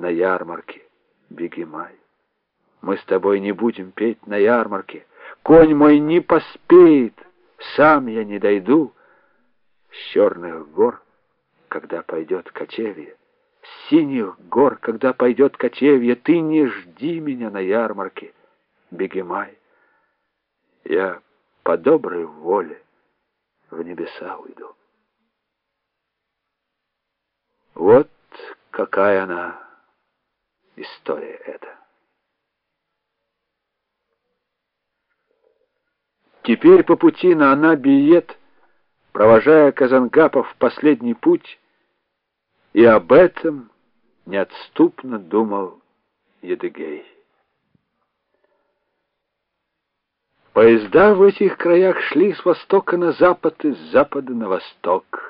на ярмарке, Бегемай. Мы с тобой не будем петь на ярмарке. Конь мой не поспеет, сам я не дойду. С черных гор, когда пойдет кочевье, с синих гор, когда пойдет кочевье, ты не жди меня на ярмарке, Бегемай. Я по доброй воле в небеса уйду. Вот какая она история эта. Теперь по пути на Анабиет, провожая Казангапов в последний путь, и об этом неотступно думал Едыгей. Поезда в этих краях шли с востока на запад и с запада на восток.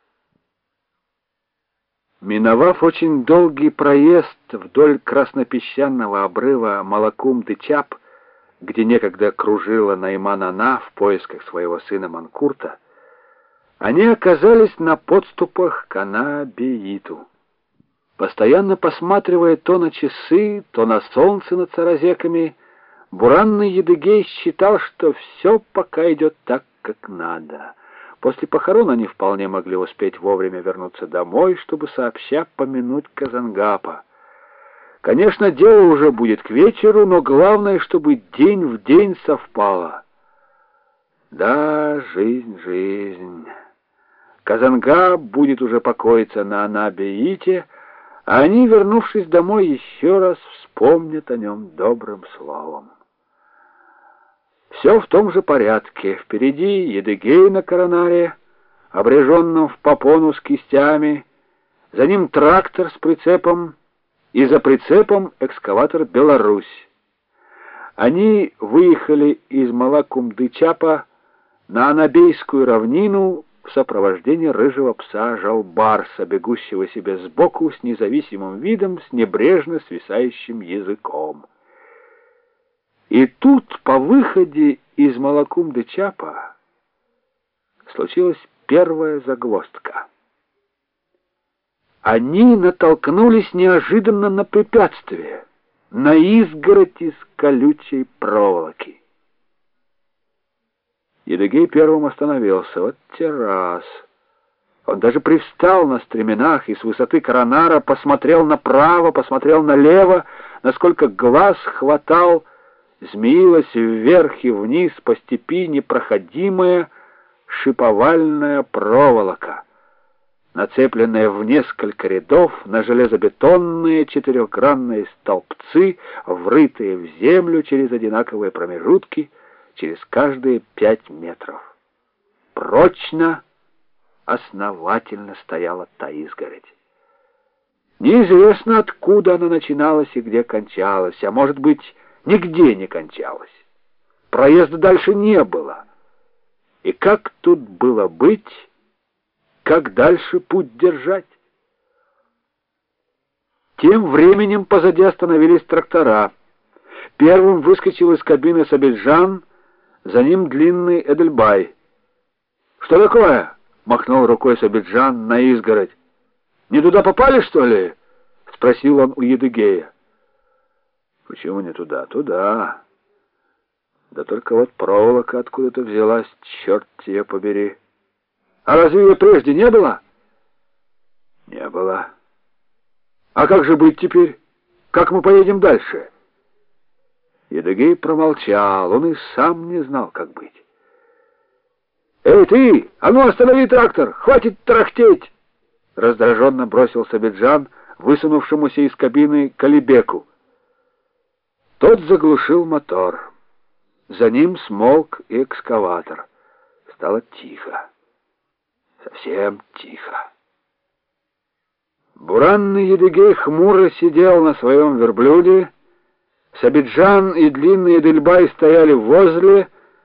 Миновав очень долгий проезд вдоль краснопесчаного обрыва Малакум-Дычап, где некогда кружила Найман-Ана в поисках своего сына Манкурта, они оказались на подступах к Ана-Беиту. Постоянно посматривая то на часы, то на солнце над саразеками, Буранный Едыгей считал, что все пока идет так, как надо — После похорон они вполне могли успеть вовремя вернуться домой, чтобы сообща помянуть Казангапа. Конечно, дело уже будет к вечеру, но главное, чтобы день в день совпало. Да, жизнь, жизнь. Казангап будет уже покоиться на Анабеите, а они, вернувшись домой, еще раз вспомнят о нем добрым словом. Все в том же порядке. Впереди Едыгей на коронаре, обреженном в попону с кистями, за ним трактор с прицепом, и за прицепом экскаватор «Беларусь». Они выехали из Малакумдычапа на Анабейскую равнину в сопровождении рыжего пса Жалбарса, бегущего себе сбоку с независимым видом, с небрежно свисающим языком. И тут, по выходе из Малакум-де-Чапа, случилась первая загвоздка. Они натолкнулись неожиданно на препятствие, на изгородь из колючей проволоки. Едыгей первым остановился. Вот террас. Он даже привстал на стременах и с высоты коронара посмотрел направо, посмотрел налево, насколько глаз хватал змеилась вверх и вниз по степи непроходимая шиповальная проволока, нацепленная в несколько рядов на железобетонные четырехгранные столбцы, врытые в землю через одинаковые промежутки, через каждые пять метров. Прочно, основательно стояла та изгородь. Неизвестно, откуда она начиналась и где кончалась, а может быть, нигде не кончалась. Проезда дальше не было. И как тут было быть, как дальше путь держать? Тем временем позади остановились трактора. Первым выскочил из кабины Сабельжан, за ним длинный Эдельбай. «Что такое?» — махнул рукой Сабельжан на изгородь. «Не туда попали, что ли?» — спросил он у Едыгея. Почему не туда? Туда. Да только вот проволока откуда-то взялась, черт тебе побери. А разве ее прежде не было? Не было. А как же быть теперь? Как мы поедем дальше? Едыгей промолчал, он и сам не знал, как быть. «Эй, ты! А ну, останови трактор! Хватит тарахтеть!» Раздраженно бросился Биджан, высунувшемуся из кабины Калибеку. Тот заглушил мотор. За ним смолк и экскаватор. Стало тихо. Совсем тихо. Буранный Едыгей хмуро сидел на своем верблюде, Сабиджан и длинные Дельбай стояли возле,